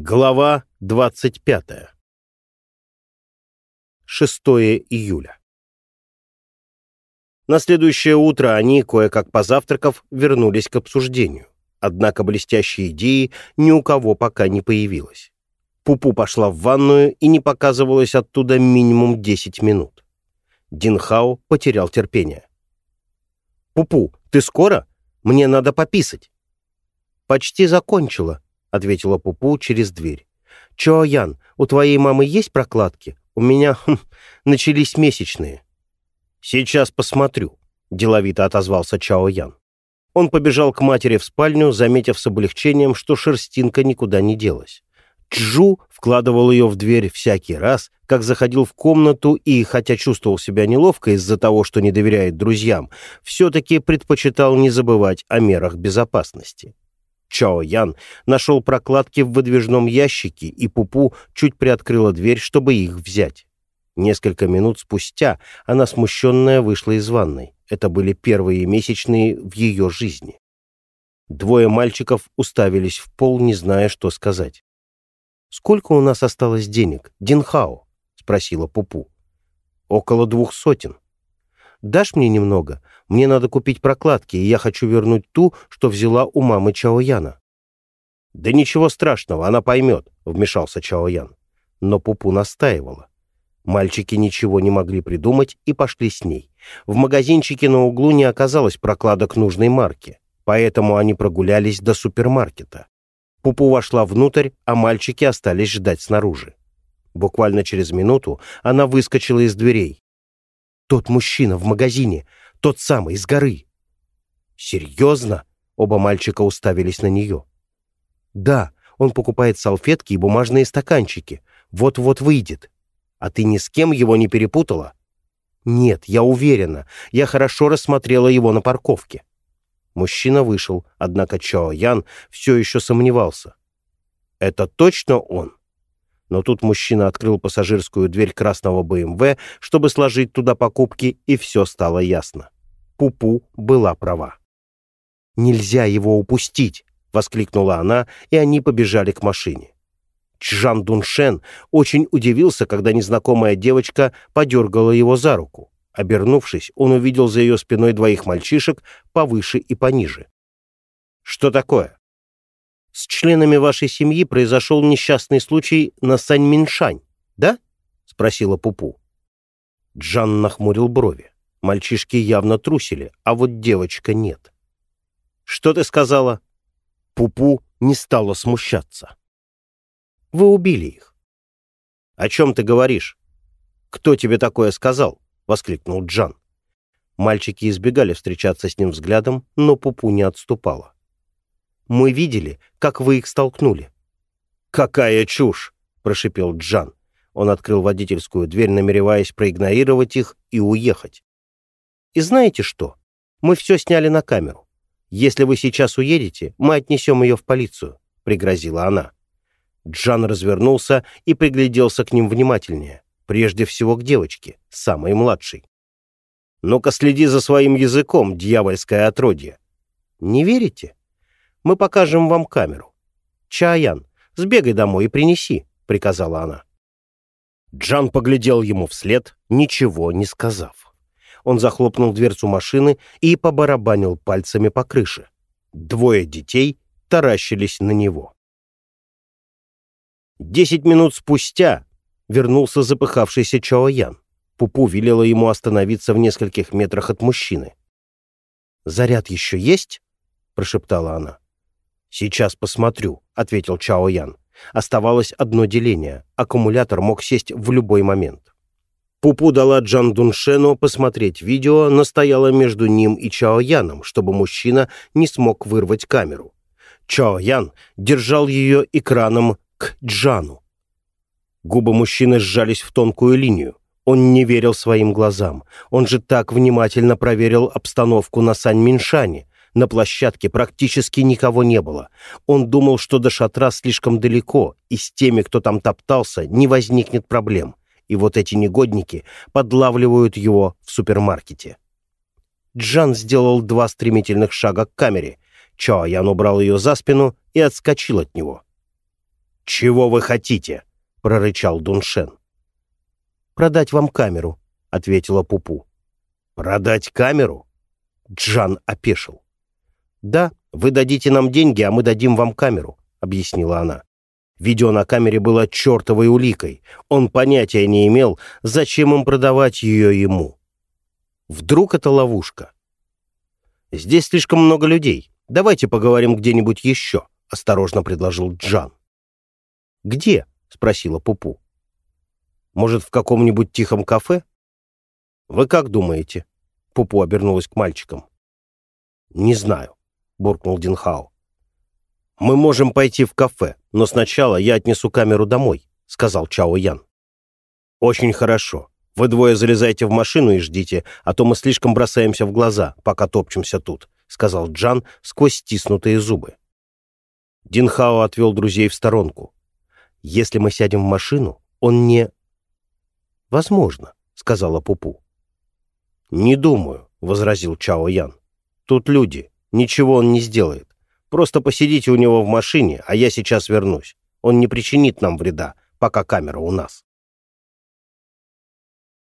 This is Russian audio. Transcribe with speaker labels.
Speaker 1: Глава 25. 6 июля. На следующее утро они, кое-как позавтракав, вернулись к обсуждению. Однако блестящей идеи ни у кого пока не появилось. Пупу пошла в ванную и не показывалась оттуда минимум 10 минут. Динхао потерял терпение. «Пупу, ты скоро? Мне надо пописать». «Почти закончила», — ответила Пупу через дверь. «Чо, Ян, у твоей мамы есть прокладки? У меня хм, начались месячные». «Сейчас посмотрю», — деловито отозвался Чао Ян. Он побежал к матери в спальню, заметив с облегчением, что шерстинка никуда не делась. Чжу вкладывал ее в дверь всякий раз, как заходил в комнату и, хотя чувствовал себя неловко из-за того, что не доверяет друзьям, все-таки предпочитал не забывать о мерах безопасности. Чао Ян нашел прокладки в выдвижном ящике, и Пупу чуть приоткрыла дверь, чтобы их взять. Несколько минут спустя она смущенная вышла из ванной. Это были первые месячные в ее жизни. Двое мальчиков уставились в пол, не зная, что сказать. «Сколько у нас осталось денег, Динхао?» — спросила Пупу. «Около двух сотен». «Дашь мне немного? Мне надо купить прокладки, и я хочу вернуть ту, что взяла у мамы Чаояна». «Да ничего страшного, она поймет», — вмешался Чаоян. Но Пупу настаивала. Мальчики ничего не могли придумать и пошли с ней. В магазинчике на углу не оказалось прокладок нужной марки, поэтому они прогулялись до супермаркета. Пупу вошла внутрь, а мальчики остались ждать снаружи. Буквально через минуту она выскочила из дверей. «Тот мужчина в магазине, тот самый, из горы». «Серьезно?» — оба мальчика уставились на нее. «Да, он покупает салфетки и бумажные стаканчики. Вот-вот выйдет. А ты ни с кем его не перепутала?» «Нет, я уверена. Я хорошо рассмотрела его на парковке». Мужчина вышел, однако Чао Ян все еще сомневался. «Это точно он?» Но тут мужчина открыл пассажирскую дверь красного БМВ, чтобы сложить туда покупки, и все стало ясно. Пупу была права. «Нельзя его упустить!» — воскликнула она, и они побежали к машине. Чжан Дуншен очень удивился, когда незнакомая девочка подергала его за руку. Обернувшись, он увидел за ее спиной двоих мальчишек повыше и пониже. «Что такое?» «С членами вашей семьи произошел несчастный случай на Сань-Миншань, да?» — спросила Пупу. Джан нахмурил брови. Мальчишки явно трусили, а вот девочка нет. «Что ты сказала?» Пупу не стала смущаться. «Вы убили их». «О чем ты говоришь? Кто тебе такое сказал?» воскликнул Джан. Мальчики избегали встречаться с ним взглядом, но Пупу не отступала. «Мы видели, как вы их столкнули». «Какая чушь!» — прошипел Джан. Он открыл водительскую дверь, намереваясь проигнорировать их и уехать. «И знаете что? Мы все сняли на камеру. Если вы сейчас уедете, мы отнесем ее в полицию», — пригрозила она. Джан развернулся и пригляделся к ним внимательнее. Прежде всего к девочке, самой младшей. «Ну-ка следи за своим языком, дьявольское отродье!» «Не верите? Мы покажем вам камеру. Чаян, сбегай домой и принеси», — приказала она. Джан поглядел ему вслед, ничего не сказав. Он захлопнул дверцу машины и побарабанил пальцами по крыше. Двое детей таращились на него. Десять минут спустя вернулся запыхавшийся Чао Ян. Пупу велела ему остановиться в нескольких метрах от мужчины. «Заряд еще есть?» — прошептала она. «Сейчас посмотрю», — ответил Чао Ян. Оставалось одно деление. Аккумулятор мог сесть в любой момент. Пупу дала Джан Дуншену посмотреть видео, но между ним и Чао Яном, чтобы мужчина не смог вырвать камеру. Чао Ян держал ее экраном к Джану. Губы мужчины сжались в тонкую линию. Он не верил своим глазам. Он же так внимательно проверил обстановку на Сань-Миншане. На площадке практически никого не было. Он думал, что до шатра слишком далеко, и с теми, кто там топтался, не возникнет проблем. И вот эти негодники подлавливают его в супермаркете. Джан сделал два стремительных шага к камере. Чао Ян убрал ее за спину и отскочил от него. «Чего вы хотите?» — прорычал Дуншен.
Speaker 2: «Продать вам камеру», — ответила Пупу.
Speaker 1: «Продать камеру?»
Speaker 2: Джан опешил.
Speaker 1: «Да, вы дадите нам деньги, а мы дадим вам камеру», — объяснила она. Видео на камере было чертовой уликой. Он понятия не имел, зачем им продавать ее ему. Вдруг это ловушка? «Здесь слишком много людей. Давайте поговорим где-нибудь еще», — осторожно предложил Джан.
Speaker 2: «Где?» — спросила Пупу.
Speaker 1: «Может, в каком-нибудь тихом кафе?» «Вы как думаете?» — Пупу обернулась к мальчикам. «Не знаю», — буркнул Динхао. «Мы можем пойти в кафе, но сначала я отнесу камеру домой», — сказал Чао Ян. «Очень хорошо. Вы двое залезайте в машину и ждите, а то мы слишком бросаемся в глаза, пока топчемся тут», — сказал Джан сквозь стиснутые зубы. Динхао отвел друзей в сторонку. «Если мы сядем в машину, он не...» «Возможно», — сказала Пупу. «Не думаю», — возразил Чао Ян. «Тут люди. Ничего он не сделает. Просто посидите у него в машине, а я сейчас вернусь. Он не причинит нам вреда, пока камера у нас».